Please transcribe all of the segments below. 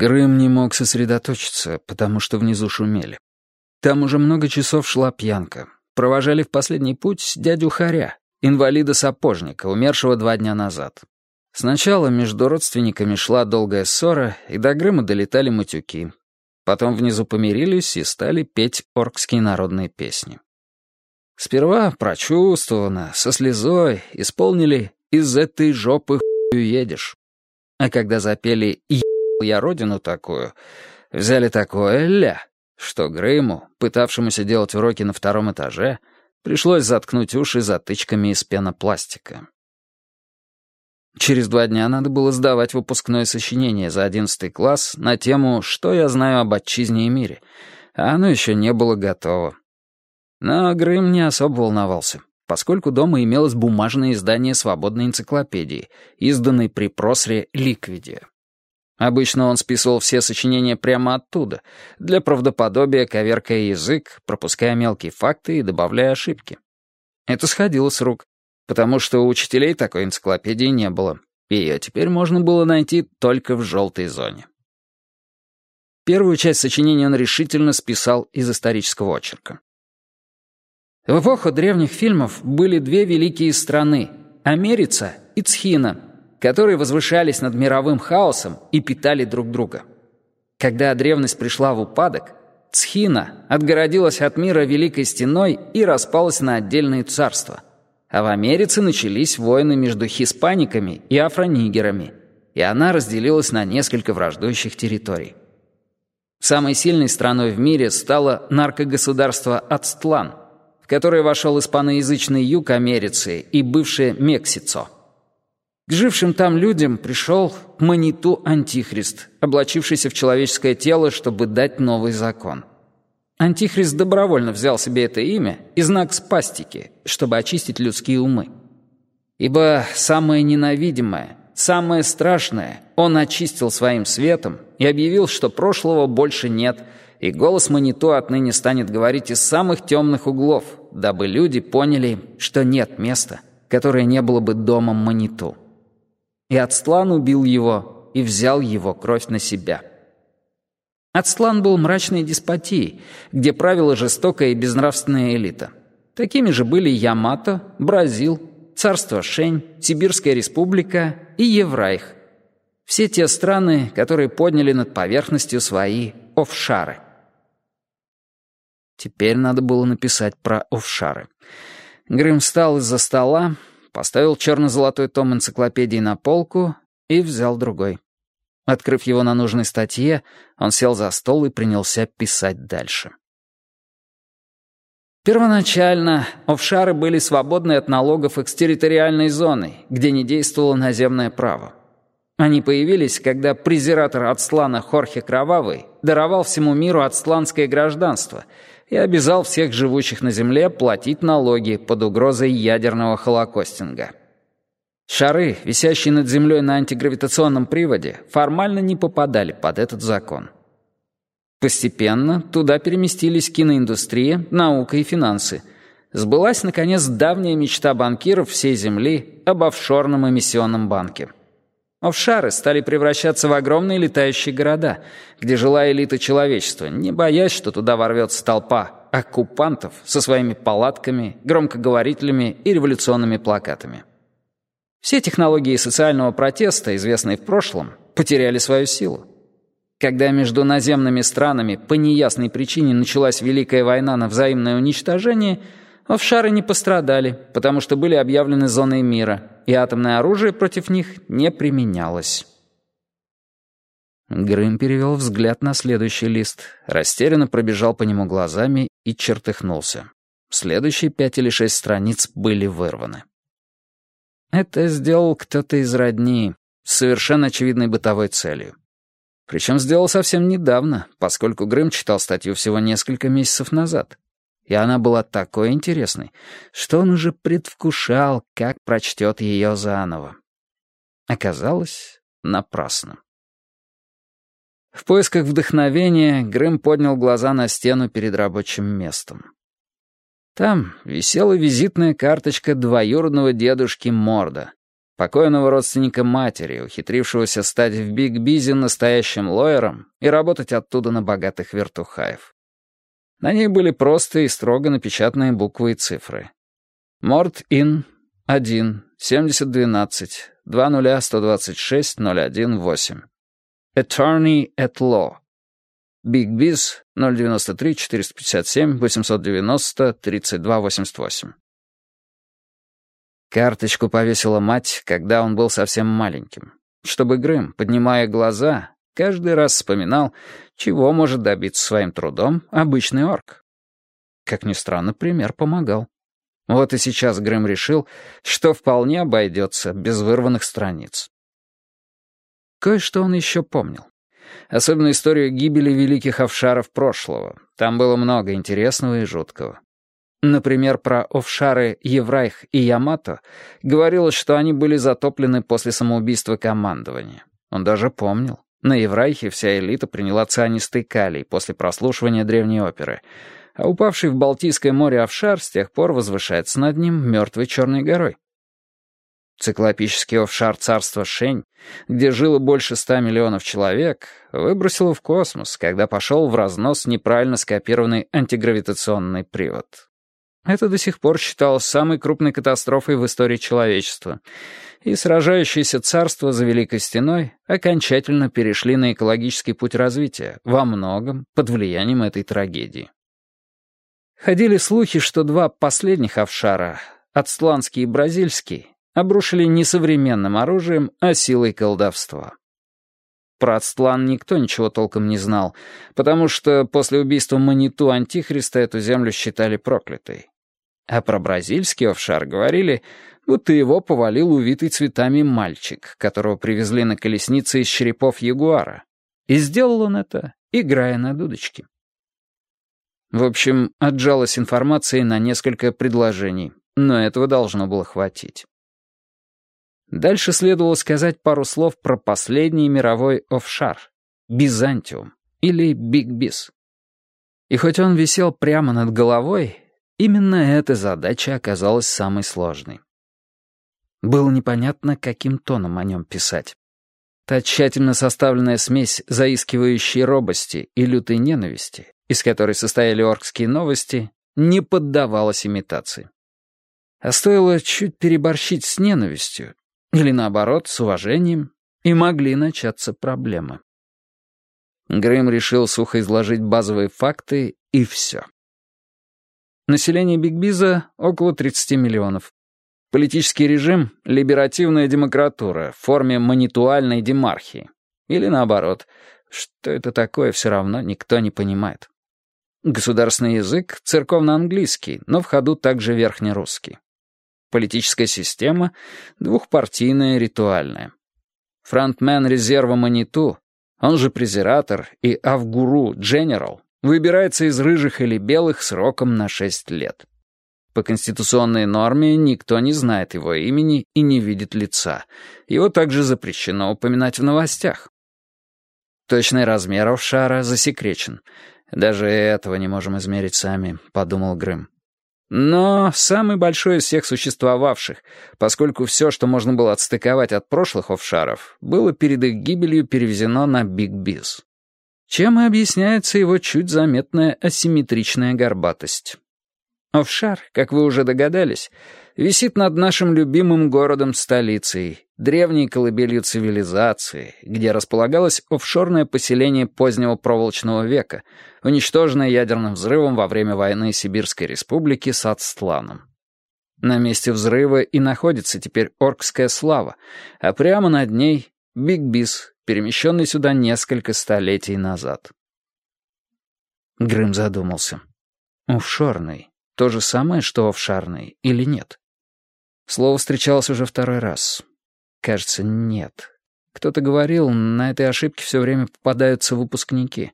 Грым не мог сосредоточиться, потому что внизу шумели. Там уже много часов шла пьянка. Провожали в последний путь дядю Харя, инвалида-сапожника, умершего два дня назад. Сначала между родственниками шла долгая ссора, и до Грыма долетали матюки. Потом внизу помирились и стали петь оркские народные песни. Сперва прочувствованно, со слезой, исполнили «Из этой жопы хуй едешь». А когда запели я родину такую, взяли такое ля, что Грыму, пытавшемуся делать уроки на втором этаже, пришлось заткнуть уши затычками из пенопластика. Через два дня надо было сдавать выпускное сочинение за одиннадцатый класс на тему «Что я знаю об отчизне и мире», а оно еще не было готово. Но Грым не особо волновался, поскольку дома имелось бумажное издание свободной энциклопедии, изданной при просре «Ликвидия». Обычно он списывал все сочинения прямо оттуда, для правдоподобия коверкая язык, пропуская мелкие факты и добавляя ошибки. Это сходило с рук, потому что у учителей такой энциклопедии не было. Ее теперь можно было найти только в желтой зоне. Первую часть сочинения он решительно списал из исторического очерка. В эпоху древних фильмов были две великие страны — Америца и Цхина — которые возвышались над мировым хаосом и питали друг друга. Когда древность пришла в упадок, Цхина отгородилась от мира Великой Стеной и распалась на отдельные царства. А в Америце начались войны между хиспаниками и афронигерами, и она разделилась на несколько враждующих территорий. Самой сильной страной в мире стало наркогосударство Ацтлан, в которое вошел испаноязычный юг Америцы и бывшее Мексицо – к жившим там людям пришел Маниту Антихрист, облачившийся в человеческое тело, чтобы дать новый закон. Антихрист добровольно взял себе это имя и знак спастики, чтобы очистить людские умы. Ибо самое ненавидимое, самое страшное он очистил своим светом и объявил, что прошлого больше нет, и голос Маниту отныне станет говорить из самых темных углов, дабы люди поняли, что нет места, которое не было бы домом Маниту. И Ацтлан убил его и взял его кровь на себя. Ацтлан был мрачной деспотией, где правила жестокая и безнравственная элита. Такими же были Ямато, Бразил, царство Шень, Сибирская республика и Еврайх. Все те страны, которые подняли над поверхностью свои офшары. Теперь надо было написать про офшары. Грым встал из-за стола, поставил черно-золотой том энциклопедии на полку и взял другой. Открыв его на нужной статье, он сел за стол и принялся писать дальше. Первоначально офшары были свободны от налогов экстерриториальной зоной, где не действовало наземное право. Они появились, когда презиратор Ацтлана Хорхе Кровавый даровал всему миру ацтланское гражданство — и обязал всех живущих на Земле платить налоги под угрозой ядерного холокостинга. Шары, висящие над Землей на антигравитационном приводе, формально не попадали под этот закон. Постепенно туда переместились киноиндустрия, наука и финансы. Сбылась, наконец, давняя мечта банкиров всей Земли об офшорном эмиссионном банке. Офшары стали превращаться в огромные летающие города, где жила элита человечества, не боясь, что туда ворвется толпа оккупантов со своими палатками, громкоговорителями и революционными плакатами. Все технологии социального протеста, известные в прошлом, потеряли свою силу. Когда между наземными странами по неясной причине началась Великая война на взаимное уничтожение – Офшары не пострадали, потому что были объявлены зоной мира, и атомное оружие против них не применялось. Грым перевел взгляд на следующий лист, растерянно пробежал по нему глазами и чертыхнулся. Следующие пять или шесть страниц были вырваны. Это сделал кто-то из родни, с совершенно очевидной бытовой целью. Причем сделал совсем недавно, поскольку Грым читал статью всего несколько месяцев назад и она была такой интересной, что он уже предвкушал, как прочтет ее заново. Оказалось, напрасно. В поисках вдохновения Грэм поднял глаза на стену перед рабочим местом. Там висела визитная карточка двоюродного дедушки Морда, покойного родственника матери, ухитрившегося стать в Биг Бизе настоящим лоером и работать оттуда на богатых вертухаев. На ней были простые и строго напечатанные буквы и цифры. Морт Ин 1 7012 20 018. Attorney at Law. Big Biz 093 457 890 3288. Карточку повесила мать, когда он был совсем маленьким, чтобы Грым, поднимая глаза, каждый раз вспоминал, чего может добиться своим трудом обычный орк. Как ни странно, пример помогал. Вот и сейчас Грэм решил, что вполне обойдется без вырванных страниц. Кое-что он еще помнил. Особенно историю гибели великих офшаров прошлого. Там было много интересного и жуткого. Например, про офшары Еврайх и Ямато говорилось, что они были затоплены после самоубийства командования. Он даже помнил. На Еврайхе вся элита приняла цианистый калий после прослушивания древней оперы, а упавший в Балтийское море офшар с тех пор возвышается над ним мертвой черной горой. Циклопический офшар царства Шень, где жило больше ста миллионов человек, выбросило в космос, когда пошел в разнос неправильно скопированный антигравитационный привод. Это до сих пор считалось самой крупной катастрофой в истории человечества, и сражающиеся царства за Великой Стеной окончательно перешли на экологический путь развития, во многом под влиянием этой трагедии. Ходили слухи, что два последних офшара, Ацтланский и Бразильский, обрушили не современным оружием, а силой колдовства. Про Ацтлан никто ничего толком не знал, потому что после убийства Маниту Антихриста эту землю считали проклятой. А про бразильский офшар говорили, будто его повалил увитый цветами мальчик, которого привезли на колеснице из черепов ягуара. И сделал он это, играя на дудочке. В общем, отжалась информации на несколько предложений, но этого должно было хватить. Дальше следовало сказать пару слов про последний мировой офшар — Бизантиум или Биг Биз. И хоть он висел прямо над головой, Именно эта задача оказалась самой сложной. Было непонятно, каким тоном о нем писать. Та тщательно составленная смесь заискивающей робости и лютой ненависти, из которой состояли оркские новости, не поддавалась имитации. А стоило чуть переборщить с ненавистью, или наоборот, с уважением, и могли начаться проблемы. Грэм решил сухо изложить базовые факты, и все. Население Бигбиза — около 30 миллионов. Политический режим — либеративная демократура в форме манитуальной демархии. Или наоборот. Что это такое, все равно никто не понимает. Государственный язык — церковно-английский, но в ходу также верхнерусский. Политическая система — двухпартийная, ритуальная. Фронтмен резерва Маниту, он же презиратор и авгуру Дженерал, Выбирается из рыжих или белых сроком на 6 лет. По конституционной норме никто не знает его имени и не видит лица. Его также запрещено упоминать в новостях. Точный размер офшара засекречен. Даже этого не можем измерить сами, подумал Грым. Но самый большой из всех существовавших, поскольку все, что можно было отстыковать от прошлых офшаров, было перед их гибелью перевезено на Биг Биз чем и объясняется его чуть заметная асимметричная горбатость. Офшар, как вы уже догадались, висит над нашим любимым городом-столицей, древней колыбелью цивилизации, где располагалось офшорное поселение позднего проволочного века, уничтоженное ядерным взрывом во время войны Сибирской республики с Ацтланом. На месте взрыва и находится теперь Оркская слава, а прямо над ней — Биг Бис, перемещенный сюда несколько столетий назад. Грым задумался. Офшорный. То же самое, что офшарный, или нет? Слово встречалось уже второй раз. Кажется, нет. Кто-то говорил, на этой ошибке все время попадаются выпускники.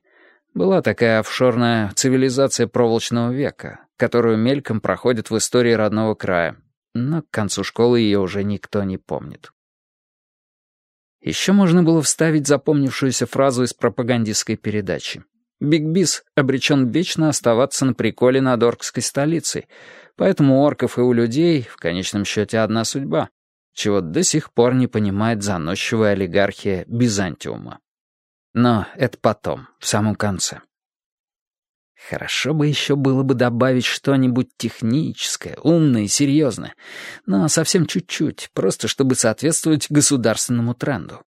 Была такая офшорная цивилизация проволочного века, которую мельком проходит в истории родного края, но к концу школы ее уже никто не помнит. Еще можно было вставить запомнившуюся фразу из пропагандистской передачи. Биг Бис обречен вечно оставаться на приколе над оркской столицей, поэтому у орков и у людей в конечном счете одна судьба. чего до сих пор не понимает заносчивая олигархия Бизантиума. Но это потом, в самом конце. Хорошо бы еще было бы добавить что-нибудь техническое, умное и серьезное, но совсем чуть-чуть, просто чтобы соответствовать государственному тренду.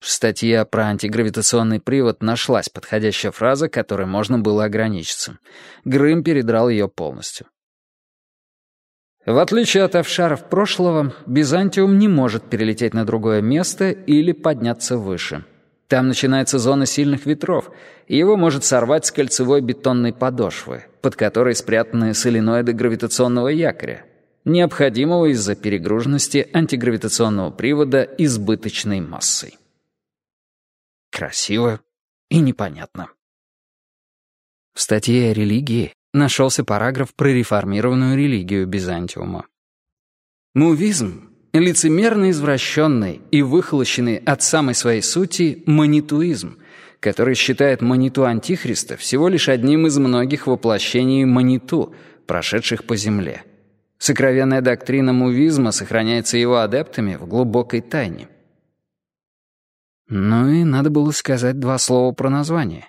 В статье про антигравитационный привод нашлась подходящая фраза, которой можно было ограничиться. Грым передрал ее полностью. В отличие от офшаров прошлого, Бизантиум не может перелететь на другое место или подняться выше. Там начинается зона сильных ветров, и его может сорвать с кольцевой бетонной подошвы, под которой спрятаны соленоиды гравитационного якоря, необходимого из-за перегруженности антигравитационного привода избыточной массой. Красиво и непонятно. В статье о религии нашелся параграф про реформированную религию Бизантиума. Мувизм — лицемерно извращенный и выхолощенный от самой своей сути манитуизм, который считает маниту Антихриста всего лишь одним из многих воплощений маниту, прошедших по земле. Сокровенная доктрина мувизма сохраняется его адептами в глубокой тайне. Ну и надо было сказать два слова про название.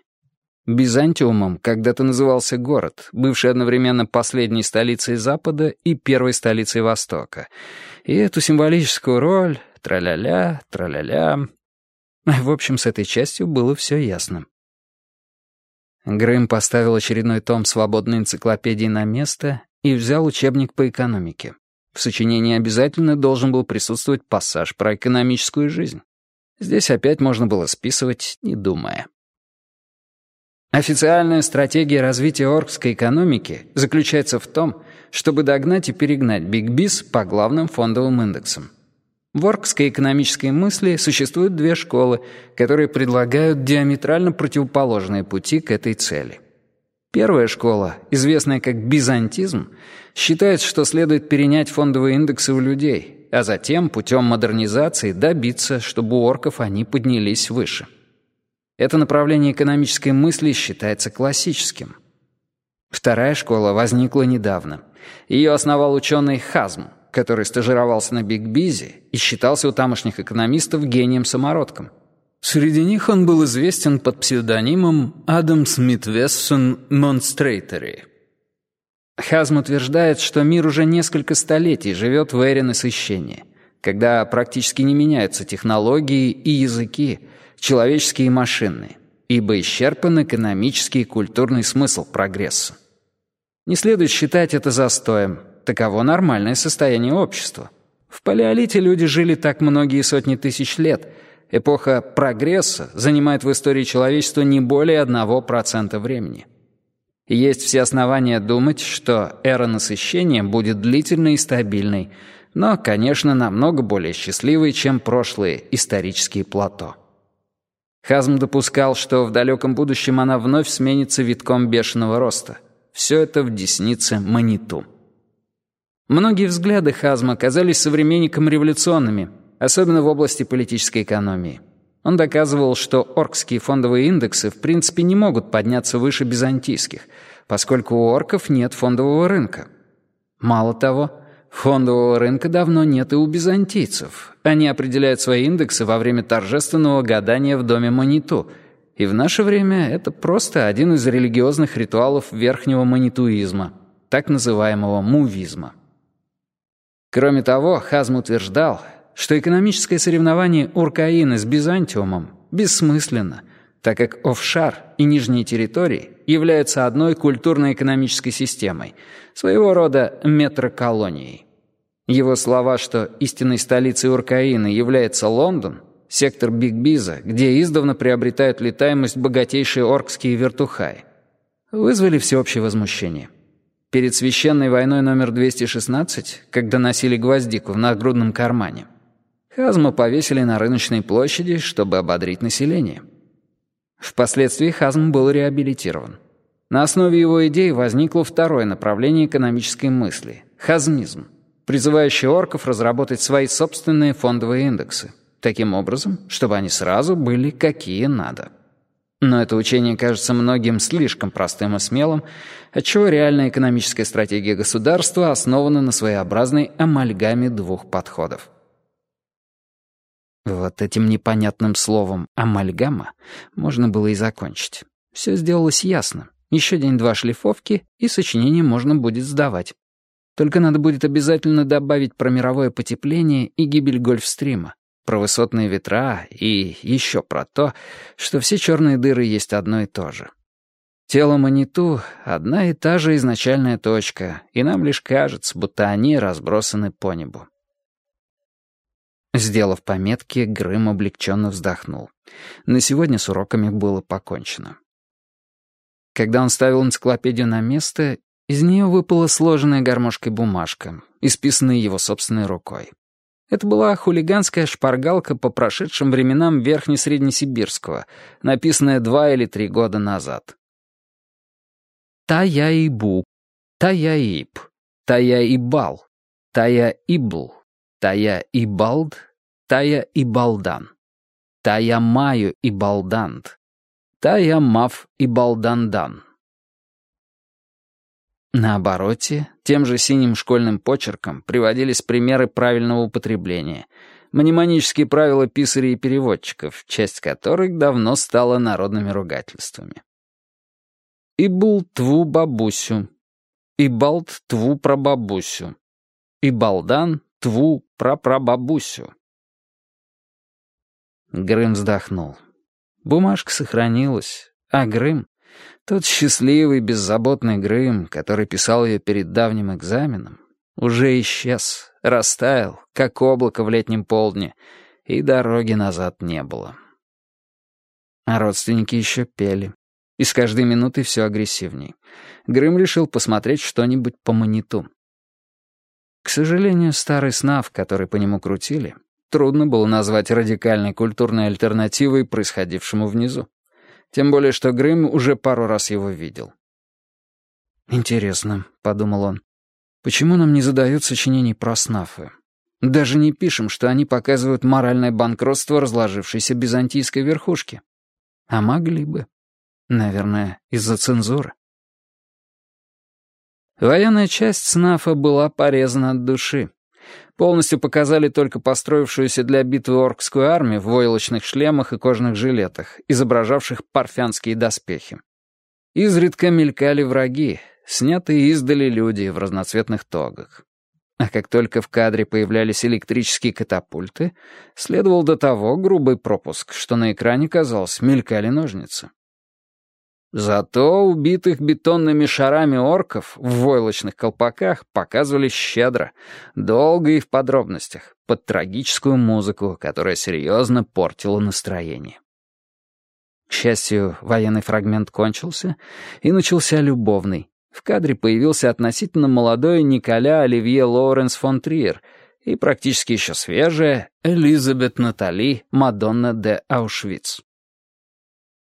Бизантиумом когда-то назывался город, бывший одновременно последней столицей Запада и первой столицей Востока. И эту символическую роль — траля-ля, траля-ля... В общем, с этой частью было все ясно. Грэм поставил очередной том свободной энциклопедии на место и взял учебник по экономике. В сочинении обязательно должен был присутствовать пассаж про экономическую жизнь. Здесь опять можно было списывать, не думая. Официальная стратегия развития оркской экономики заключается в том, чтобы догнать и перегнать Биг Бис по главным фондовым индексам. В оркской экономической мысли существуют две школы, которые предлагают диаметрально противоположные пути к этой цели. Первая школа, известная как бизантизм, считает, что следует перенять фондовые индексы у людей, а затем путем модернизации добиться, чтобы у орков они поднялись выше. Это направление экономической мысли считается классическим. Вторая школа возникла недавно. Ее основал ученый Хазм, который стажировался на Биг Бизе и считался у тамошних экономистов гением-самородком. Среди них он был известен под псевдонимом Адам Смит Вессон Монстрейтери. Хазм утверждает, что мир уже несколько столетий живет в эре насыщения, когда практически не меняются технологии и языки, человеческие и машинные, ибо исчерпан экономический и культурный смысл прогресса. Не следует считать это застоем, таково нормальное состояние общества. В палеолите люди жили так многие сотни тысяч лет. Эпоха прогресса занимает в истории человечества не более 1% времени. Есть все основания думать, что эра насыщения будет длительной и стабильной, но, конечно, намного более счастливой, чем прошлые исторические плато. Хазм допускал, что в далеком будущем она вновь сменится витком бешеного роста. Все это в деснице Маниту. Многие взгляды Хазма казались современникам революционными, особенно в области политической экономии. Он доказывал, что оркские фондовые индексы в принципе не могут подняться выше византийских, поскольку у орков нет фондового рынка. Мало того, фондового рынка давно нет и у византийцев. Они определяют свои индексы во время торжественного гадания в доме Маниту, и в наше время это просто один из религиозных ритуалов верхнего манитуизма, так называемого мувизма. Кроме того, Хазм утверждал, что экономическое соревнование Уркаины с Бизантиумом бессмысленно, так как офшар и нижние территории являются одной культурно-экономической системой, своего рода метроколонией. Его слова, что истинной столицей Уркаины является Лондон, сектор Биг-Биза, где издавна приобретают летаемость богатейшие оркские вертухаи, вызвали всеобщее возмущение. Перед священной войной номер 216, когда носили гвоздику в нагрудном кармане, Хазма повесили на рыночной площади, чтобы ободрить население. Впоследствии Хазм был реабилитирован. На основе его идей возникло второе направление экономической мысли — хазмизм, призывающий орков разработать свои собственные фондовые индексы, таким образом, чтобы они сразу были какие надо. Но это учение кажется многим слишком простым и смелым, отчего реальная экономическая стратегия государства основана на своеобразной амальгаме двух подходов. Вот этим непонятным словом «амальгама» можно было и закончить. Все сделалось ясно. Еще день-два шлифовки, и сочинение можно будет сдавать. Только надо будет обязательно добавить про мировое потепление и гибель Гольфстрима, про высотные ветра и еще про то, что все черные дыры есть одно и то же. Тело Маниту — одна и та же изначальная точка, и нам лишь кажется, будто они разбросаны по небу. Сделав пометки, Грым облегченно вздохнул. На сегодня с уроками было покончено. Когда он ставил энциклопедию на место, из нее выпала сложенная гармошкой бумажка, исписанная его собственной рукой. Это была хулиганская шпаргалка по прошедшим временам Верхнесреднесибирского, написанная два или три года назад. Тая-ибу, Тая-иб, Тая-ибал, Тая-ибл, Тая-ибалд, Тая-ибалдан, Тая-маю-ибалдант, Тая-мав-ибалдандан. На обороте, тем же синим школьным почерком, приводились примеры правильного употребления, мнемонические правила писарей и переводчиков, часть которых давно стала народными ругательствами. «Ибул тву бабусю», «Ибалт тву прабабусю», «Ибалдан тву прапрабабусю». Грым вздохнул. Бумажка сохранилась, а Грым тот счастливый, беззаботный Грым, который писал ее перед давним экзаменом, уже исчез, растаял, как облако в летнем полдне, и дороги назад не было. А родственники еще пели. И с каждой минутой все агрессивней. Грым решил посмотреть что-нибудь по мониту. К сожалению, старый снав, который по нему крутили, трудно было назвать радикальной культурной альтернативой происходившему внизу. Тем более, что Грым уже пару раз его видел. «Интересно», — подумал он, — «почему нам не задают сочинений про снафы? Даже не пишем, что они показывают моральное банкротство разложившейся византийской верхушки. А могли бы. Наверное, из-за цензуры». Военная часть СНАФа была порезана от души. Полностью показали только построившуюся для битвы оркскую армию в войлочных шлемах и кожаных жилетах, изображавших парфянские доспехи. Изредка мелькали враги, снятые издали люди в разноцветных тогах. А как только в кадре появлялись электрические катапульты, следовал до того грубый пропуск, что на экране, казалось, мелькали ножницы. Зато убитых бетонными шарами орков в войлочных колпаках показывали щедро, долго и в подробностях, под трагическую музыку, которая серьезно портила настроение. К счастью, военный фрагмент кончился, и начался любовный. В кадре появился относительно молодой Николя Оливье Лоуренс фон Триер и практически еще свежая Элизабет Натали Мадонна де Аушвиц.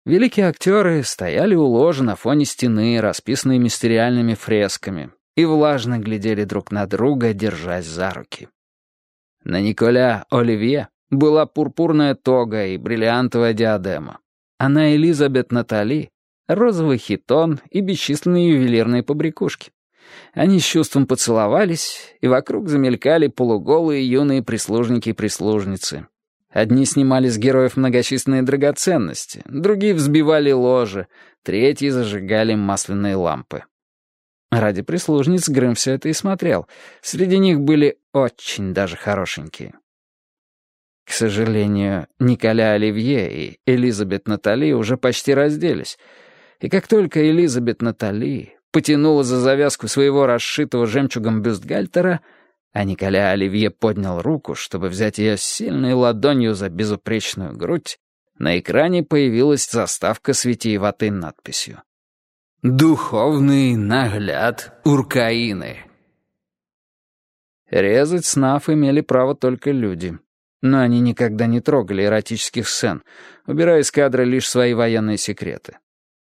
Великие актеры стояли у ложа на фоне стены, расписанной мистериальными фресками, и влажно глядели друг на друга, держась за руки. На Николя Оливье была пурпурная тога и бриллиантовая диадема, а на Элизабет Натали — розовый хитон и бесчисленные ювелирные побрякушки. Они с чувством поцеловались, и вокруг замелькали полуголые юные прислужники и прислужницы, Одни снимали с героев многочисленные драгоценности, другие взбивали ложи, третьи зажигали масляные лампы. Ради прислужниц Грым все это и смотрел. Среди них были очень даже хорошенькие. К сожалению, Николя Оливье и Элизабет Натали уже почти разделись. И как только Элизабет Натали потянула за завязку своего расшитого жемчугом бюстгальтера — а Николя Оливье поднял руку, чтобы взять ее сильной ладонью за безупречную грудь. На экране появилась заставка с витиеватой надписью. «Духовный нагляд Уркаины». Резать снаф имели право только люди. Но они никогда не трогали эротических сцен, убирая из кадра лишь свои военные секреты.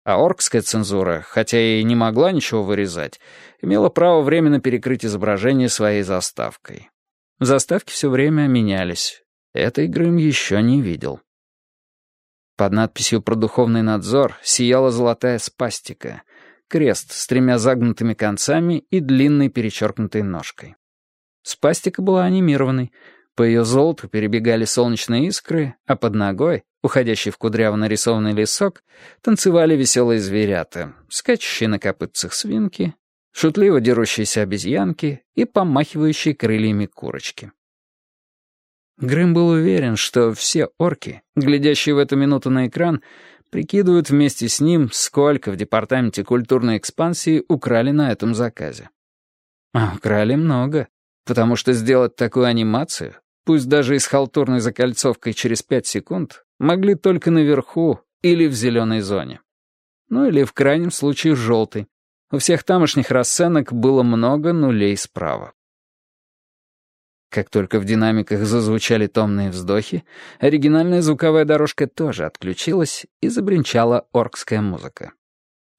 А оркская цензура, хотя и не могла ничего вырезать, имела право временно перекрыть изображение своей заставкой. Заставки все время менялись. Этой Грым еще не видел. Под надписью про духовный надзор сияла золотая спастика, крест с тремя загнутыми концами и длинной перечеркнутой ножкой. Спастика была анимированной, по ее золоту перебегали солнечные искры, а под ногой, уходящий в кудряво нарисованный лесок, танцевали веселые зверята, скачущие на копытцах свинки, шутливо дерущиеся обезьянки и помахивающие крыльями курочки. Грым был уверен, что все орки, глядящие в эту минуту на экран, прикидывают вместе с ним, сколько в департаменте культурной экспансии украли на этом заказе. А украли много, потому что сделать такую анимацию пусть даже и с халтурной закольцовкой через пять секунд, могли только наверху или в зеленой зоне. Ну или в крайнем случае желтой. У всех тамошних расценок было много нулей справа. Как только в динамиках зазвучали томные вздохи, оригинальная звуковая дорожка тоже отключилась и забринчала оркская музыка.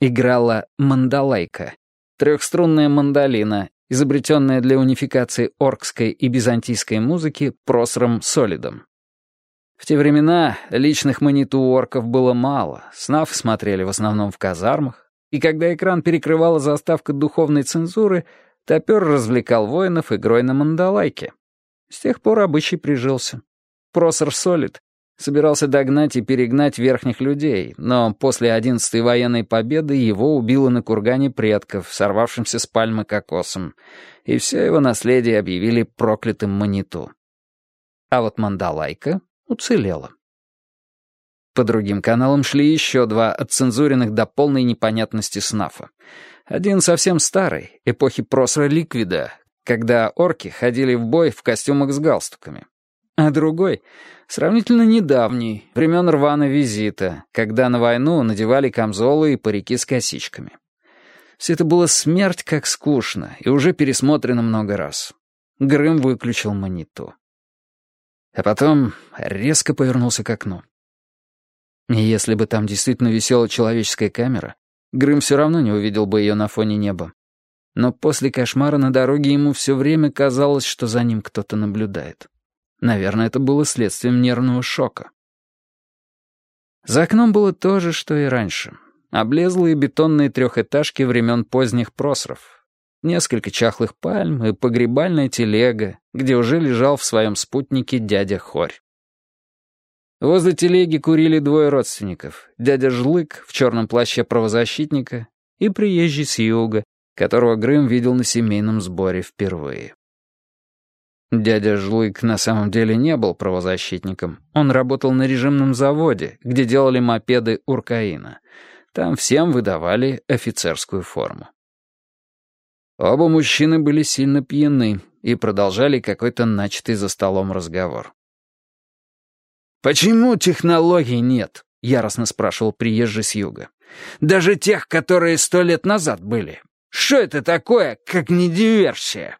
Играла мандалайка, трехструнная мандолина изобретенная для унификации оркской и византийской музыки просром Солидом. В те времена личных маниту орков было мало, снав смотрели в основном в казармах, и когда экран перекрывала заставка духовной цензуры, топер развлекал воинов игрой на мандалайке. С тех пор обычай прижился. Просор Солид Собирался догнать и перегнать верхних людей, но после одиннадцатой военной победы его убило на кургане предков, сорвавшимся с пальмы кокосом, и все его наследие объявили проклятым маниту. А вот Мандалайка уцелела. По другим каналам шли еще два отцензуренных до полной непонятности снафа. Один совсем старый, эпохи просра Ликвида, когда орки ходили в бой в костюмах с галстуками а другой — сравнительно недавний, времен рваного визита, когда на войну надевали камзолы и парики с косичками. Все это было смерть как скучно и уже пересмотрено много раз. Грым выключил мониту. А потом резко повернулся к окну. Если бы там действительно висела человеческая камера, Грым все равно не увидел бы ее на фоне неба. Но после кошмара на дороге ему все время казалось, что за ним кто-то наблюдает. Наверное, это было следствием нервного шока. За окном было то же, что и раньше. Облезлые бетонные трехэтажки времен поздних просров. Несколько чахлых пальм и погребальная телега, где уже лежал в своем спутнике дядя Хорь. Возле телеги курили двое родственников. Дядя Жлык в черном плаще правозащитника и приезжий с юга, которого Грым видел на семейном сборе впервые. Дядя Жлык на самом деле не был правозащитником. Он работал на режимном заводе, где делали мопеды Уркаина. Там всем выдавали офицерскую форму. Оба мужчины были сильно пьяны и продолжали какой-то начатый за столом разговор. «Почему технологий нет?» — яростно спрашивал приезжий с юга. «Даже тех, которые сто лет назад были. Что это такое, как не диверсия?»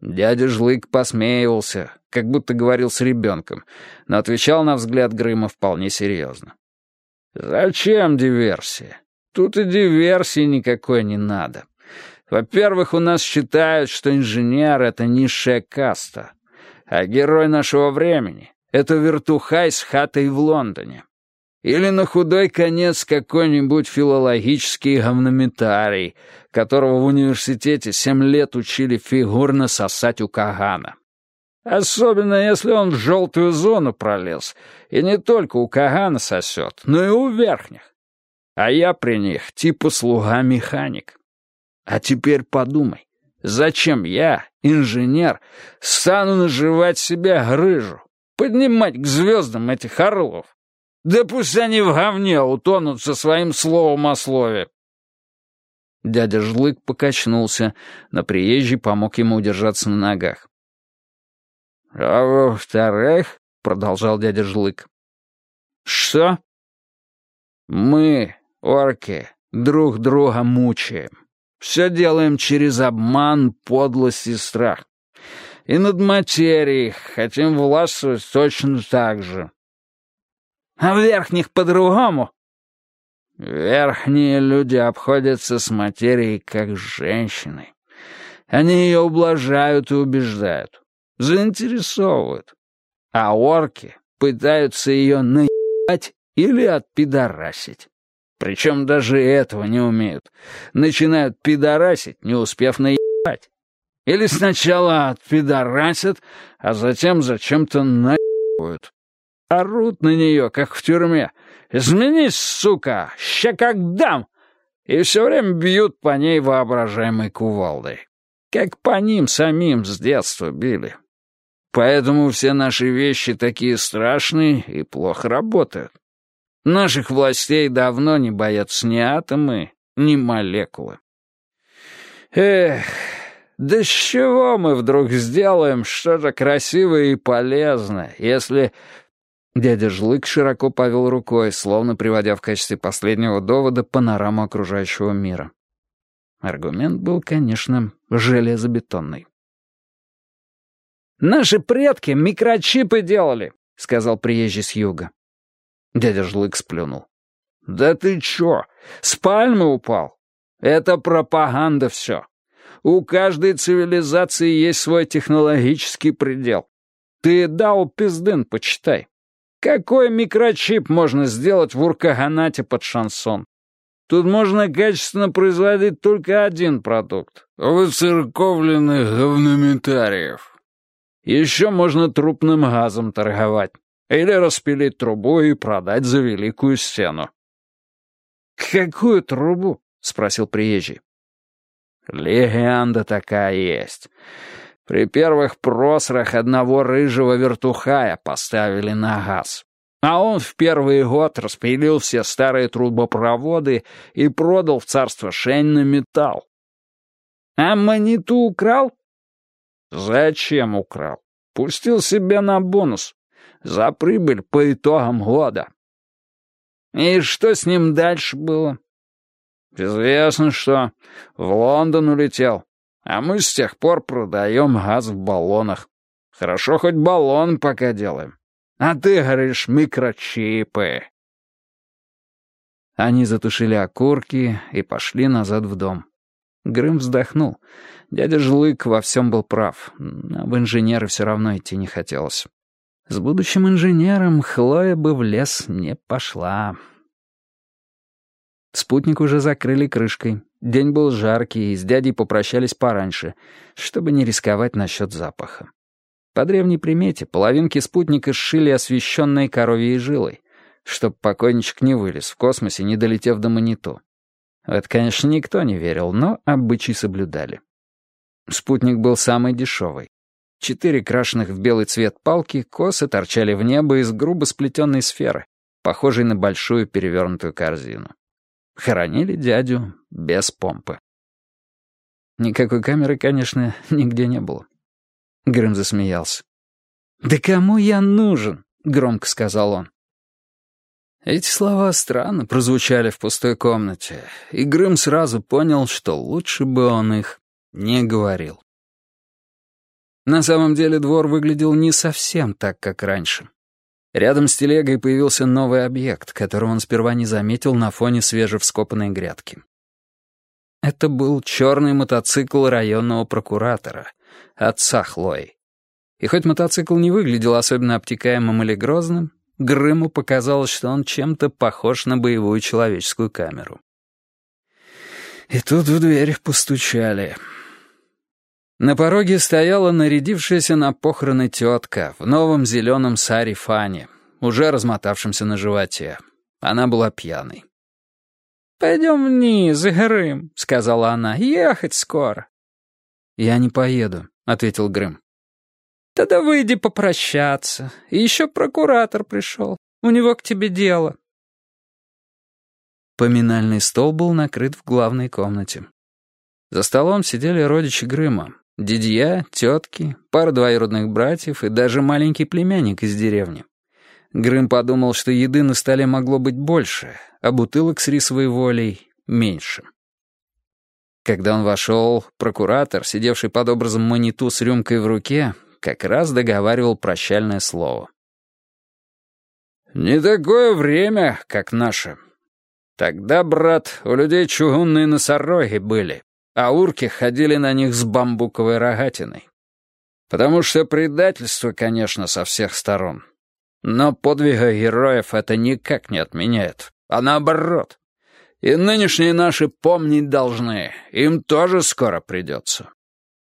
Дядя Жлык посмеивался, как будто говорил с ребенком, но отвечал на взгляд Грыма вполне серьезно. «Зачем диверсия? Тут и диверсии никакой не надо. Во-первых, у нас считают, что инженер — это низшая каста, а герой нашего времени — это вертухай с хатой в Лондоне. Или на худой конец какой-нибудь филологический говнометарий, которого в университете семь лет учили фигурно сосать у Кагана. Особенно, если он в желтую зону пролез, и не только у Кагана сосет, но и у верхних. А я при них типа слуга-механик. А теперь подумай, зачем я, инженер, стану наживать себе грыжу, поднимать к звездам этих орлов? Да пусть они в говне утонут со своим словом о слове. Дядя Жлык покачнулся, но приезжий помог ему удержаться на ногах. «А во-вторых», — продолжал дядя Жлык, — «что? Мы, орки, друг друга мучаем. Все делаем через обман, подлость и страх. И над материей хотим властвовать точно так же а в верхних по-другому». «Верхние люди обходятся с материей как с женщиной. Они ее ублажают и убеждают, заинтересовывают. А орки пытаются ее на отъебать или отпидорасить. Причем даже этого не умеют. Начинают пидорасить, не успев наебать. Или сначала отпидорасят, а затем зачем-то наебают. Орут на нее, как в тюрьме. «Изменись, сука! Ща как дам!» И все время бьют по ней воображаемой кувалдой. Как по ним самим с детства били. Поэтому все наши вещи такие страшные и плохо работают. Наших властей давно не боятся ни атомы, ни молекулы. Эх, да с чего мы вдруг сделаем что-то красивое и полезное, если... Дядя Жлык широко повел рукой, словно приводя в качестве последнего довода панораму окружающего мира. Аргумент был, конечно, железобетонный. «Наши предки микрочипы делали», — сказал приезжий с юга. Дядя Жлык сплюнул. «Да ты чё, с пальмы упал? Это пропаганда все. У каждой цивилизации есть свой технологический предел. Ты дал пиздын почитай. Какой микрочип можно сделать в Уркаганате под шансон? Тут можно качественно производить только один продукт — выцерковленных говноментариев. Еще можно трупным газом торговать. Или распилить трубу и продать за великую стену. «Какую трубу?» — спросил приезжий. «Легенда такая есть. При первых просрах одного рыжего вертухая поставили на газ. А он в первый год распилил все старые трубопроводы и продал в царство Шень на металл. А маниту украл? Зачем украл? Пустил себе на бонус. За прибыль по итогам года. И что с ним дальше было? Известно что. В Лондон улетел. А мы с тех пор продаем газ в баллонах. Хорошо хоть баллон пока делаем. А ты говоришь микрочипы. Они затушили окурки и пошли назад в дом. Грым вздохнул. Дядя Жлык во всем был прав. в инженеры все равно идти не хотелось. С будущим инженером Хлоя бы в лес не пошла. Спутник уже закрыли крышкой. День был жаркий, и с дядей попрощались пораньше, чтобы не рисковать насчет запаха. По древней примете, половинки спутника сшили освещенной коровьей жилой, чтоб покойничек не вылез в космосе, не долетев до маниту. В это, конечно, никто не верил, но обычаи соблюдали. Спутник был самый дешевый. Четыре крашенных в белый цвет палки косы торчали в небо из грубо сплетенной сферы, похожей на большую перевернутую корзину. Хоронили дядю без помпы. Никакой камеры, конечно, нигде не было. Грэм засмеялся. «Да кому я нужен?» — громко сказал он. Эти слова странно прозвучали в пустой комнате, и Грым сразу понял, что лучше бы он их не говорил. На самом деле двор выглядел не совсем так, как раньше. Рядом с телегой появился новый объект, которого он сперва не заметил на фоне свежевскопанной грядки. Это был черный мотоцикл районного прокуратора, отца Хлои. И хоть мотоцикл не выглядел особенно обтекаемым или грозным, Грыму показалось, что он чем-то похож на боевую человеческую камеру. И тут в дверь постучали. На пороге стояла нарядившаяся на похороны тетка в новом зеленом саре-фане, уже размотавшемся на животе. Она была пьяной. «Пойдем вниз, Грым», — сказала она, — «ехать скоро». «Я не поеду», — ответил Грым. «Тогда выйди попрощаться. еще прокуратор пришел. У него к тебе дело». Поминальный стол был накрыт в главной комнате. За столом сидели родичи Грыма. Дядья, тетки, пара двоюродных братьев и даже маленький племянник из деревни. Грым подумал, что еды на столе могло быть больше, а бутылок с рисовой волей — меньше. Когда он вошел, прокуратор, сидевший под образом маниту с рюмкой в руке, как раз договаривал прощальное слово. «Не такое время, как наше. Тогда, брат, у людей чугунные носороги были, а урки ходили на них с бамбуковой рогатиной. Потому что предательство, конечно, со всех сторон. Но подвига героев это никак не отменяет, а наоборот. И нынешние наши помнить должны, им тоже скоро придется.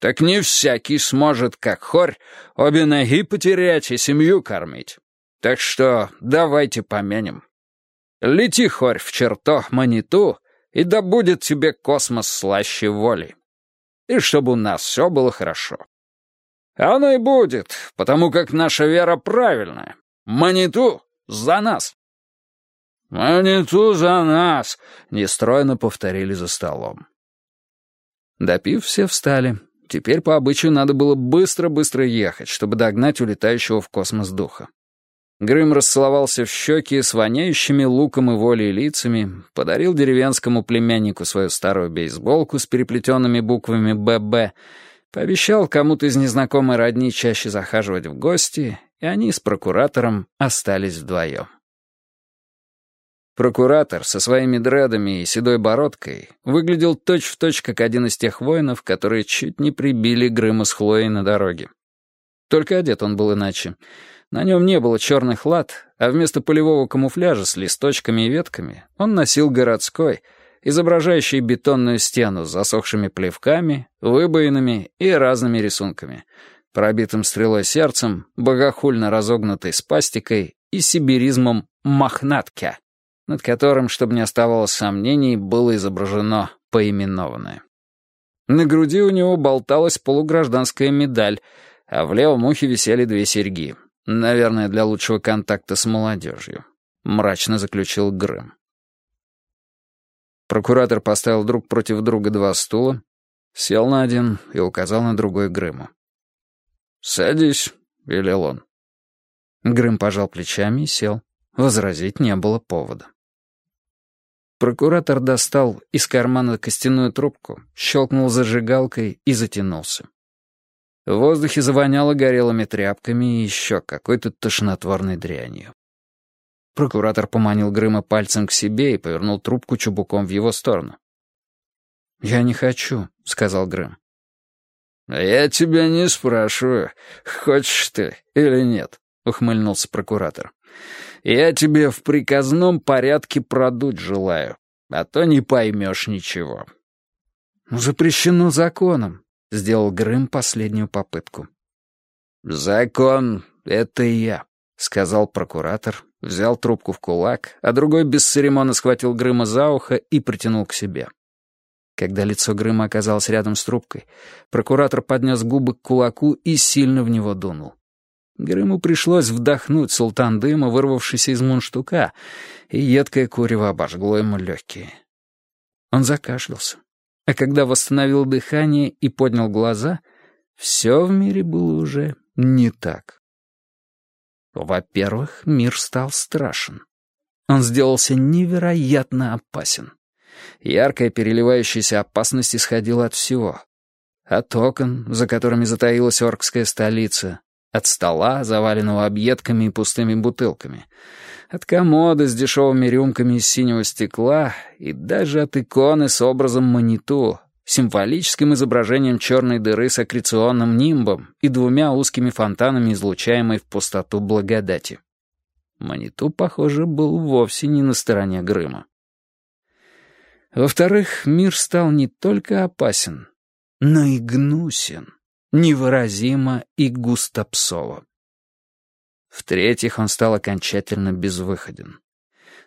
Так не всякий сможет, как хорь, обе ноги потерять и семью кормить. Так что давайте помянем. Лети, хорь, в чертог маниту, и да будет тебе космос слаще воли. И чтобы у нас все было хорошо. Оно и будет, потому как наша вера правильная. Маниту за нас. «Маниту за нас!» — нестройно повторили за столом. Допив, все встали. Теперь по обычаю надо было быстро-быстро ехать, чтобы догнать улетающего в космос духа. Грым расцеловался в щеки с воняющими луком и волей лицами, подарил деревенскому племяннику свою старую бейсболку с переплетенными буквами «ББ», пообещал кому-то из незнакомой родни чаще захаживать в гости, и они с прокуратором остались вдвоем. Прокуратор со своими дредами и седой бородкой выглядел точь-в-точь, точь, как один из тех воинов, которые чуть не прибили Грыма с Хлоей на дороге. Только одет он был иначе. На нем не было черных лад, а вместо полевого камуфляжа с листочками и ветками он носил городской, изображающий бетонную стену с засохшими плевками, выбоинами и разными рисунками, пробитым стрелой сердцем, богохульно разогнутой спастикой и сибиризмом «мохнатка» над которым, чтобы не оставалось сомнений, было изображено поименованное. На груди у него болталась полугражданская медаль, а в левом ухе висели две серьги. Наверное, для лучшего контакта с молодежью. Мрачно заключил Грэм. Прокуратор поставил друг против друга два стула, сел на один и указал на другой Грыму. «Садись», — велел он. Грым пожал плечами и сел. Возразить не было повода. Прокуратор достал из кармана костяную трубку, щелкнул зажигалкой и затянулся. В воздухе завоняло горелыми тряпками и еще какой-то тошнотворной дрянью. Прокуратор поманил Грыма пальцем к себе и повернул трубку чубуком в его сторону. «Я не хочу», — сказал Грым. «Я тебя не спрашиваю, хочешь ты или нет», — ухмыльнулся прокуратор. Я тебе в приказном порядке продуть желаю, а то не поймешь ничего». «Запрещено законом», — сделал Грым последнюю попытку. «Закон — это я», — сказал прокуратор, взял трубку в кулак, а другой бесцеремонно схватил Грыма за ухо и притянул к себе. Когда лицо Грыма оказалось рядом с трубкой, прокуратор поднес губы к кулаку и сильно в него дунул. Грыму пришлось вдохнуть султан дыма, вырвавшийся из мундштука, и едкое курево обожгло ему легкие. Он закашлялся. А когда восстановил дыхание и поднял глаза, все в мире было уже не так. Во-первых, мир стал страшен. Он сделался невероятно опасен. Яркая переливающаяся опасность исходила от всего. От окон, за которыми затаилась оркская столица, от стола, заваленного объедками и пустыми бутылками. От комода с дешевыми рюмками из синего стекла и даже от иконы с образом маниту, символическим изображением черной дыры с аккреционным нимбом и двумя узкими фонтанами, излучаемой в пустоту благодати. Маниту, похоже, был вовсе не на стороне Грыма. Во-вторых, мир стал не только опасен, но и гнусен невыразимо и густо псово. В-третьих, он стал окончательно безвыходен.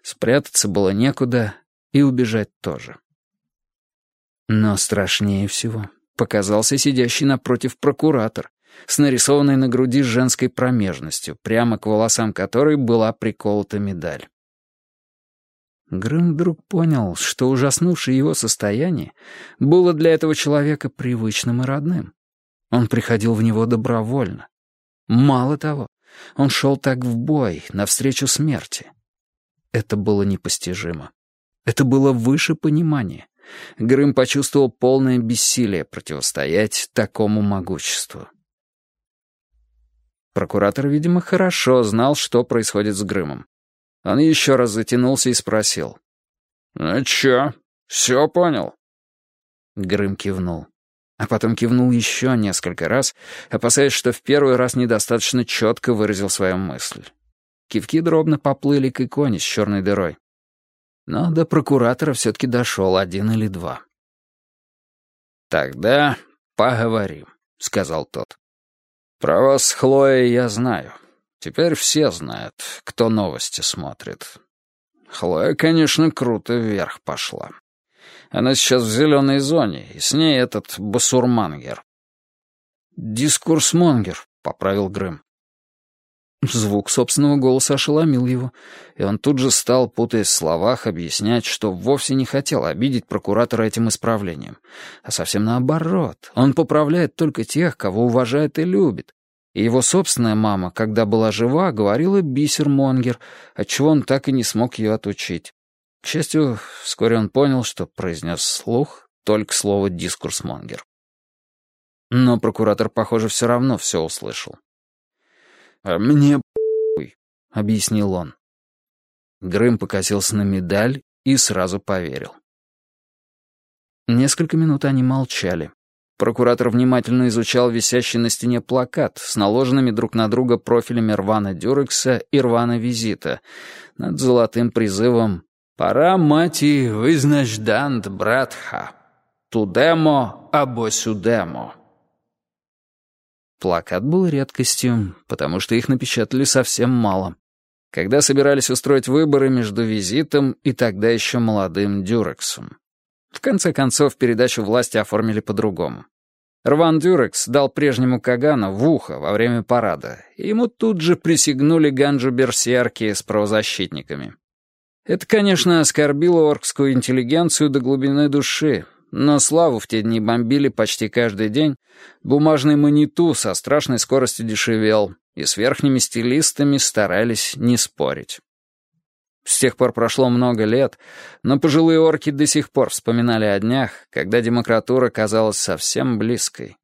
Спрятаться было некуда, и убежать тоже. Но страшнее всего показался сидящий напротив прокуратор с нарисованной на груди женской промежностью, прямо к волосам которой была приколота медаль. Грым вдруг понял, что ужаснувшее его состояние было для этого человека привычным и родным. Он приходил в него добровольно. Мало того, он шел так в бой, навстречу смерти. Это было непостижимо. Это было выше понимания. Грым почувствовал полное бессилие противостоять такому могуществу. Прокуратор, видимо, хорошо знал, что происходит с Грымом. Он еще раз затянулся и спросил. «Ну чё, все понял?» Грым кивнул а потом кивнул еще несколько раз, опасаясь, что в первый раз недостаточно четко выразил свою мысль. Кивки дробно поплыли к иконе с черной дырой. Но до прокуратора все-таки дошел один или два. «Тогда поговорим», — сказал тот. «Про вас с Хлоей я знаю. Теперь все знают, кто новости смотрит. Хлоя, конечно, круто вверх пошла. Она сейчас в зеленой зоне, и с ней этот басурмангер». «Дискурсмонгер», — поправил Грэм. Звук собственного голоса ошеломил его, и он тут же стал, путаясь в словах, объяснять, что вовсе не хотел обидеть прокуратора этим исправлением, а совсем наоборот. Он поправляет только тех, кого уважает и любит. И его собственная мама, когда была жива, говорила бисермонгер, отчего он так и не смог ее отучить. К счастью, вскоре он понял, что произнес слух только слово «дискурсмонгер». Но прокуратор, похоже, все равно все услышал. «А мне похуй», — объяснил он. Грым покосился на медаль и сразу поверил. Несколько минут они молчали. Прокуратор внимательно изучал висящий на стене плакат с наложенными друг на друга профилями Рвана Дюрекса и Рвана Визита над золотым призывом «Пора, мати, вызнаждант, братха! Тудемо або сюдемо!» Плакат был редкостью, потому что их напечатали совсем мало. Когда собирались устроить выборы между визитом и тогда еще молодым Дюрексом. В конце концов, передачу власти оформили по-другому. Рван Дюрекс дал прежнему Кагану в ухо во время парада, и ему тут же присягнули Ганджу Берсерки с правозащитниками. Это, конечно, оскорбило оркскую интеллигенцию до глубины души, но славу в те дни бомбили почти каждый день, бумажный маниту со страшной скоростью дешевел, и с верхними стилистами старались не спорить. С тех пор прошло много лет, но пожилые орки до сих пор вспоминали о днях, когда демократура казалась совсем близкой.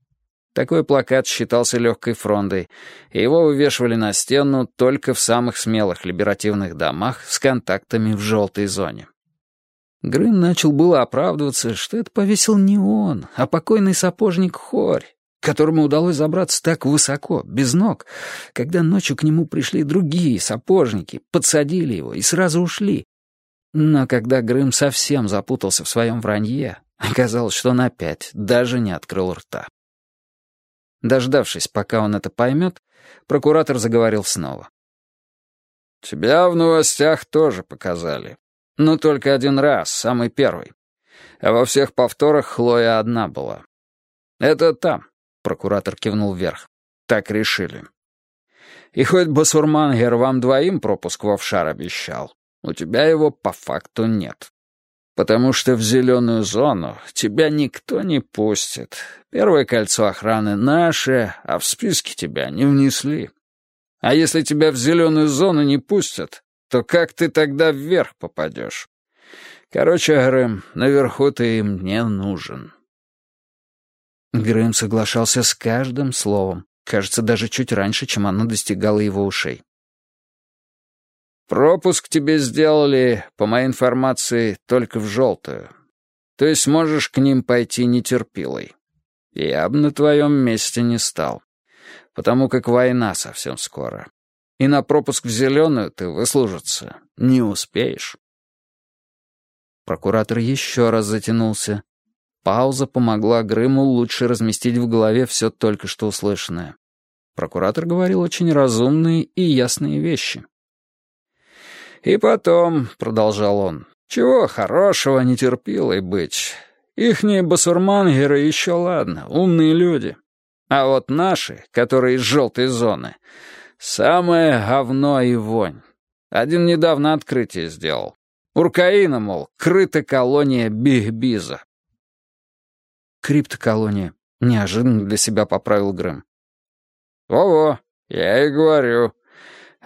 Такой плакат считался легкой фрондой, и его вывешивали на стену только в самых смелых либеративных домах с контактами в желтой зоне. Грым начал было оправдываться, что это повесил не он, а покойный сапожник Хорь, которому удалось забраться так высоко, без ног, когда ночью к нему пришли другие сапожники, подсадили его и сразу ушли. Но когда Грым совсем запутался в своем вранье, оказалось, что он опять даже не открыл рта. Дождавшись, пока он это поймет, прокуратор заговорил снова. «Тебя в новостях тоже показали. Но только один раз, самый первый. А во всех повторах Хлоя одна была. Это там, прокуратор кивнул вверх. Так решили. И хоть Басурмангер вам двоим пропуск в офшар обещал, у тебя его по факту нет. Потому что в зеленую зону тебя никто не пустит. Первое кольцо охраны наше, а в списке тебя не внесли. А если тебя в зеленую зону не пустят, то как ты тогда вверх попадешь? Короче, Грэм, наверху ты им не нужен». Грэм соглашался с каждым словом, кажется, даже чуть раньше, чем оно достигало его ушей. «Пропуск тебе сделали, по моей информации, только в желтую. То есть можешь к ним пойти нетерпилой. Я бы на твоем месте не стал, потому как война совсем скоро и на пропуск в зеленую ты выслужиться не успеешь. Прокуратор еще раз затянулся. Пауза помогла Грыму лучше разместить в голове все только что услышанное. Прокуратор говорил очень разумные и ясные вещи. «И потом», — продолжал он, — «чего хорошего нетерпилой быть. Ихние басурмангеры еще ладно, умные люди. А вот наши, которые из желтой зоны, Самое говно и вонь. Один недавно открытие сделал. Уркаина, мол, крыта колония Бигбиза. Криптоколония. Неожиданно для себя поправил Грэм. Во-во, я и говорю.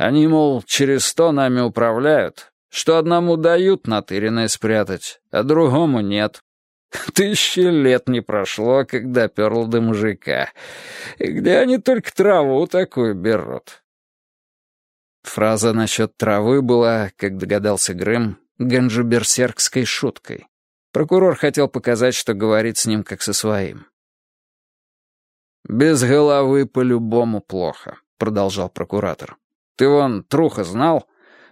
Они, мол, через сто нами управляют, что одному дают натыренное спрятать, а другому нет. Тысячи лет не прошло, когда перл до мужика. И где они только траву такую берут? Фраза насчет травы была, как догадался Грэм, ганджуберсеркской шуткой. Прокурор хотел показать, что говорит с ним как со своим. «Без головы по-любому плохо», — продолжал прокуратор. Ты вон Труха знал?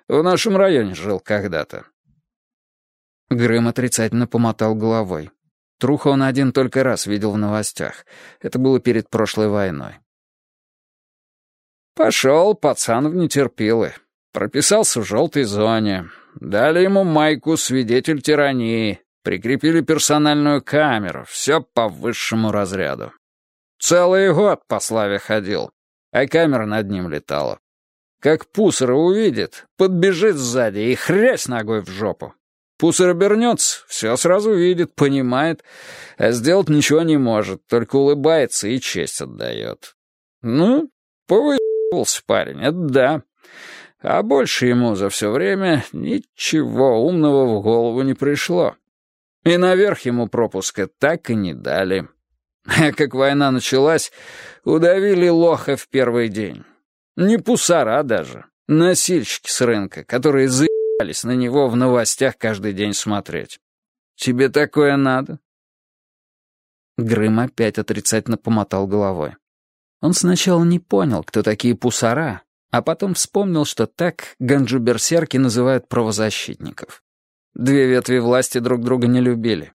В нашем районе жил когда-то». Грым отрицательно помотал головой. Труха он один только раз видел в новостях. Это было перед прошлой войной. Пошел пацан в нетерпилы. Прописался в желтой зоне. Дали ему майку «Свидетель тирании». Прикрепили персональную камеру. Все по высшему разряду. Целый год по славе ходил, а камера над ним летала. Как пусора увидит, подбежит сзади и хрясь ногой в жопу. Пусор обернется, все сразу видит, понимает, а сделать ничего не может, только улыбается и честь отдает. Ну, повыебался парень, это да. А больше ему за все время ничего умного в голову не пришло. И наверх ему пропуска так и не дали. А как война началась, удавили лоха в первый день. Не пусара даже, носильщики с рынка, которые заебались на него в новостях каждый день смотреть. Тебе такое надо?» Грым опять отрицательно помотал головой. Он сначала не понял, кто такие пусара, а потом вспомнил, что так ганджуберсерки называют правозащитников. Две ветви власти друг друга не любили.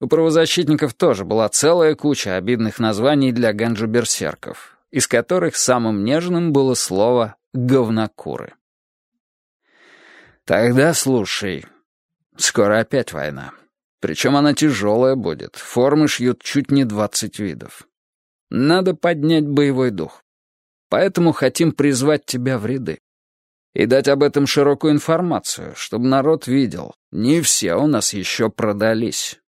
У правозащитников тоже была целая куча обидных названий для ганджуберсерков, из которых самым нежным было слово «говнокуры». «Тогда слушай. Скоро опять война. Причем она тяжелая будет. Формы шьют чуть не двадцать видов. Надо поднять боевой дух. Поэтому хотим призвать тебя в ряды. И дать об этом широкую информацию, чтобы народ видел. Не все у нас еще продались.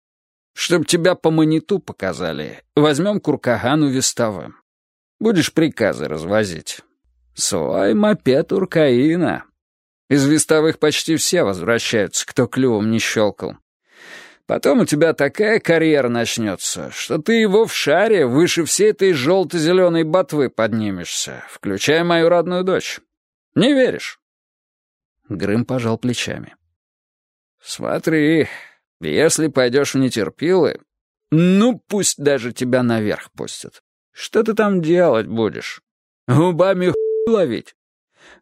Чтоб тебя по мониту показали, возьмем Куркагану вестовым. Будешь приказы развозить. Свой мопед Уркаина. Из вестовых почти все возвращаются, кто клювом не щелкал. Потом у тебя такая карьера начнется, что ты его в шаре выше всей этой желто-зеленой ботвы поднимешься, включая мою родную дочь. Не веришь?» Грым пожал плечами. «Смотри, если пойдешь в нетерпилы, ну, пусть даже тебя наверх пустят. Что ты там делать будешь? Губами хуй ловить?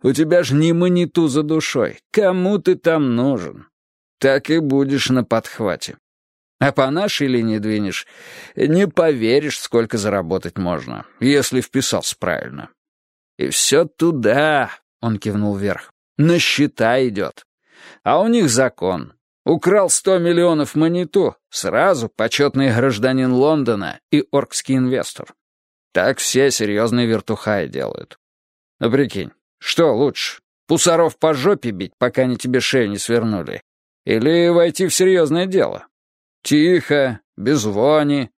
У тебя ж не маниту за душой. Кому ты там нужен? Так и будешь на подхвате. А по нашей линии двинешь, не поверишь, сколько заработать можно, если вписался правильно. И все туда, — он кивнул вверх, — на счета идет. А у них закон. Украл сто миллионов монету, сразу почетный гражданин Лондона и оркский инвестор. Так все серьезные вертухаи делают. Ну, прикинь, что лучше, пусаров по жопе бить, пока они тебе шею не свернули? Или войти в серьезное дело? Тихо, без вони.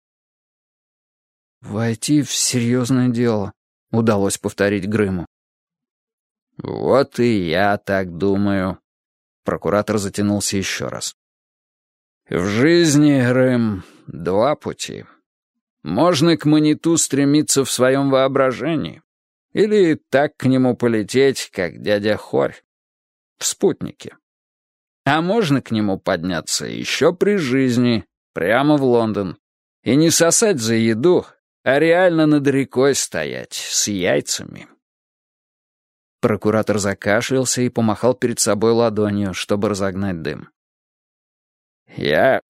«Войти в серьезное дело», — удалось повторить Грыму. «Вот и я так думаю», Прокуратор затянулся еще раз. «В жизни, Рэм, два пути. Можно к маниту стремиться в своем воображении, или так к нему полететь, как дядя Хорь, в спутнике. А можно к нему подняться еще при жизни, прямо в Лондон, и не сосать за еду, а реально над рекой стоять, с яйцами». Прокуратор закашлялся и помахал перед собой ладонью, чтобы разогнать дым. «Я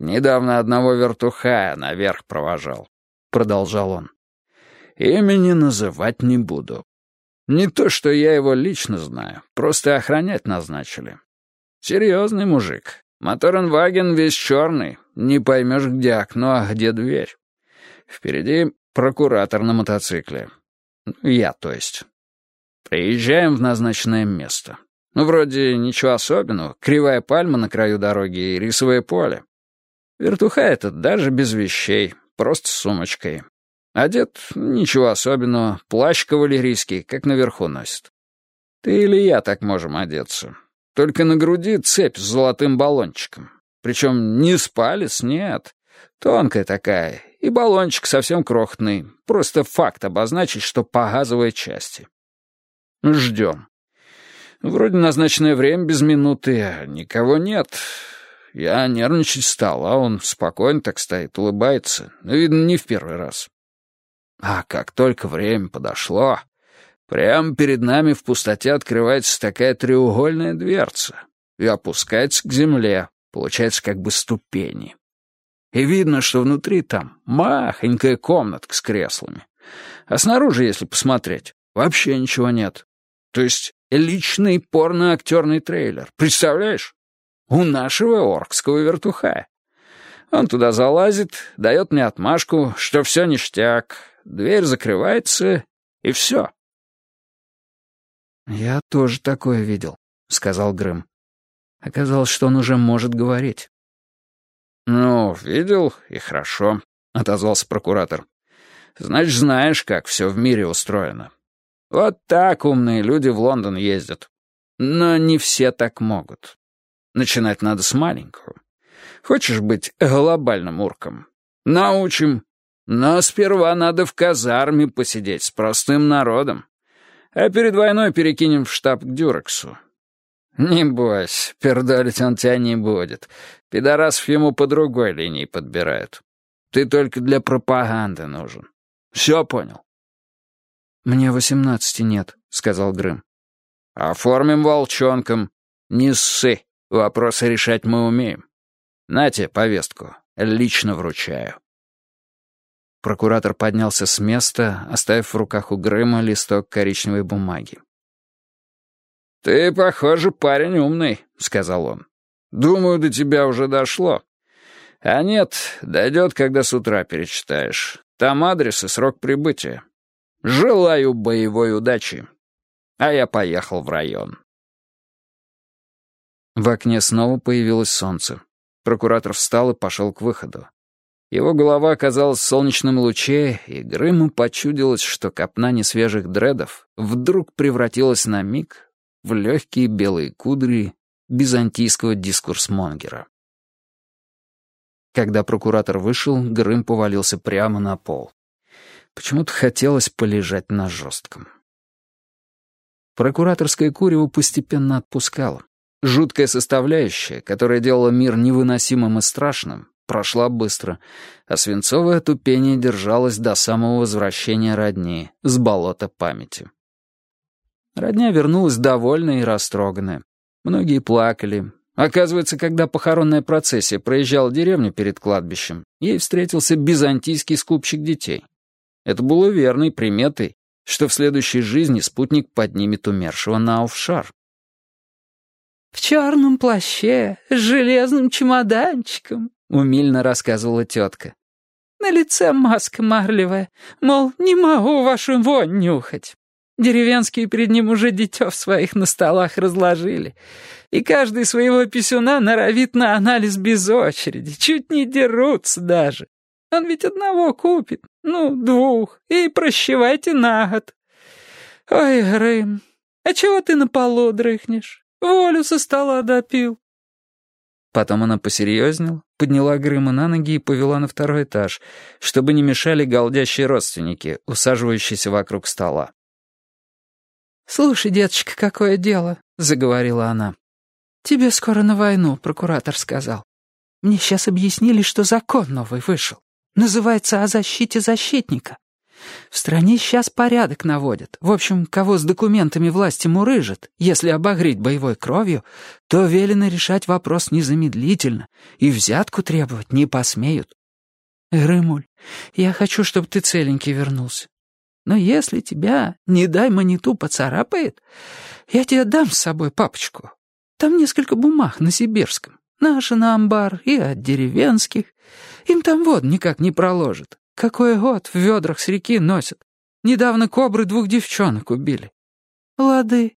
недавно одного вертухая наверх провожал», — продолжал он. «Имени называть не буду. Не то, что я его лично знаю, просто охранять назначили. Серьезный мужик. Моторенваген весь черный, не поймешь, где окно, а где дверь. Впереди прокуратор на мотоцикле. Я, то есть. Приезжаем в назначенное место. Ну, вроде ничего особенного. Кривая пальма на краю дороги и рисовое поле. Вертуха этот даже без вещей, просто с сумочкой. Одет ничего особенного, плащ кавалерийский, как наверху носит. Ты или я так можем одеться. Только на груди цепь с золотым баллончиком. Причем не с палец, нет. Тонкая такая, и баллончик совсем крохотный. Просто факт обозначить, что по газовой части. Ждем. Вроде назначенное время без минуты, а никого нет. Я нервничать стал, а он спокойно так стоит, улыбается. Ну, видно, не в первый раз. А как только время подошло, Прямо перед нами в пустоте открывается такая треугольная дверца и опускается к земле, получается как бы ступени. И видно, что внутри там махонькая комнатка с креслами. А снаружи, если посмотреть, вообще ничего нет. То есть личный порно-актерный трейлер. Представляешь? У нашего оркского вертуха. Он туда залазит, дает мне отмашку, что все ништяк, дверь закрывается, и все. «Я тоже такое видел», — сказал Грым. Оказалось, что он уже может говорить. «Ну, видел, и хорошо», — отозвался прокуратор. «Значит, знаешь, как все в мире устроено. Вот так умные люди в Лондон ездят. Но не все так могут. Начинать надо с маленького. Хочешь быть глобальным урком? Научим. Но сперва надо в казарме посидеть с простым народом. А перед войной перекинем в штаб к Дюрексу. Не бойся, пердолить он тебя не будет. Пидорасов ему по другой линии подбирают. Ты только для пропаганды нужен. Все понял? «Мне восемнадцати нет», — сказал Грым. «Оформим волчонком. Не ссы. Вопросы решать мы умеем. Нате повестку. Лично вручаю». Прокуратор поднялся с места, оставив в руках у Грыма листок коричневой бумаги. «Ты, похоже, парень умный», — сказал он. «Думаю, до тебя уже дошло. А нет, дойдет, когда с утра перечитаешь. Там адрес и срок прибытия. Желаю боевой удачи. А я поехал в район». В окне снова появилось солнце. Прокуратор встал и пошел к выходу. Его голова оказалась в солнечном луче, и Грыму почудилось, что копна несвежих дредов вдруг превратилась на миг в легкие белые кудри византийского дискурсмонгера. Когда прокуратор вышел, Грым повалился прямо на пол. Почему-то хотелось полежать на жестком. Прокураторское курево постепенно отпускало. Жуткая составляющая, которая делала мир невыносимым и страшным, прошла быстро, а свинцовое тупение держалось до самого возвращения родни с болота памяти. Родня вернулась довольная и растроганная. Многие плакали. Оказывается, когда похоронная процессия проезжала деревню перед кладбищем, ей встретился византийский скупщик детей. Это было верной приметой, что в следующей жизни спутник поднимет умершего на офшар. «В черном плаще, с железным чемоданчиком», умильно рассказывала тетка. На лице маска марлевая, мол, не могу вашу вонь нюхать. Деревенские перед ним уже дитё своих на столах разложили. И каждый своего писюна норовит на анализ без очереди. Чуть не дерутся даже. Он ведь одного купит, ну, двух, и прощевайте на год. Ой, Грым, а чего ты на полу дрыхнешь? Волю со стола допил. Потом она посерьезнела, подняла Грыма на ноги и повела на второй этаж, чтобы не мешали галдящие родственники, усаживающиеся вокруг стола. «Слушай, деточка, какое дело», — заговорила она. «Тебе скоро на войну, прокуратор сказал. Мне сейчас объяснили, что закон новый вышел. Называется «О защите защитника». В стране сейчас порядок наводят. В общем, кого с документами власти мурыжат, если обогреть боевой кровью, то велено решать вопрос незамедлительно, и взятку требовать не посмеют. Рымуль, я хочу, чтобы ты целенький вернулся. Но если тебя, не дай маниту, поцарапает, я тебе дам с собой папочку. Там несколько бумаг на сибирском. Наши на амбар и от деревенских. Им там вод никак не проложит. Какой год в ведрах с реки носят. Недавно кобры двух девчонок убили. Лады.